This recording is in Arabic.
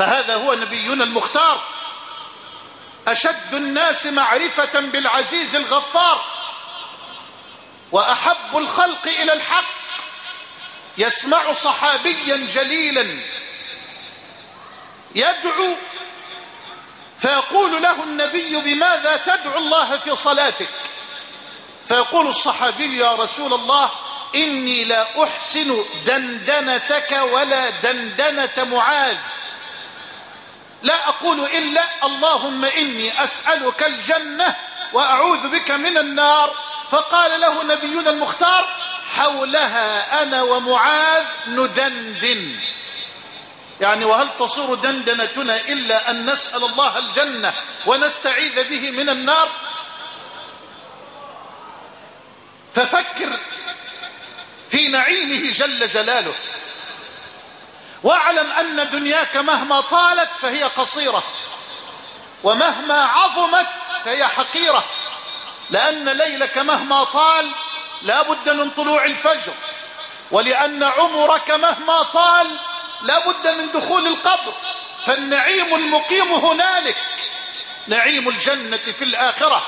فهذا هو نبينا المختار. أشد الناس معرفة بالعزيز الغفار. وأحب الخلق إلى الحق. يسمع صحابيا جليلا. يدعو. فيقول له النبي بماذا تدعو الله في صلاتك؟ فيقول الصحابي يا رسول الله إني لا أحسن دندنتك ولا دندنة معاذ. لا أقول إلا اللهم إني أسألك الجنة وأعوذ بك من النار. فقال له نبينا المختار حولها أنا ومعاذ ندندن. يعني وهل تصير دندنتنا إلا أن نسأل الله الجنة ونستعيذ به من النار؟ ففكر في نعيمه جل جلاله. واعلم أن دنياك مهما طالت فهي قصيرة ومهما عظمت فهي حقيرة لأن ليلك مهما طال لا بد من طلوع الفجر ولأن عمرك مهما طال لا بد من دخول القبر فالنعيم المقيم هنالك نعيم الجنة في الآخرة.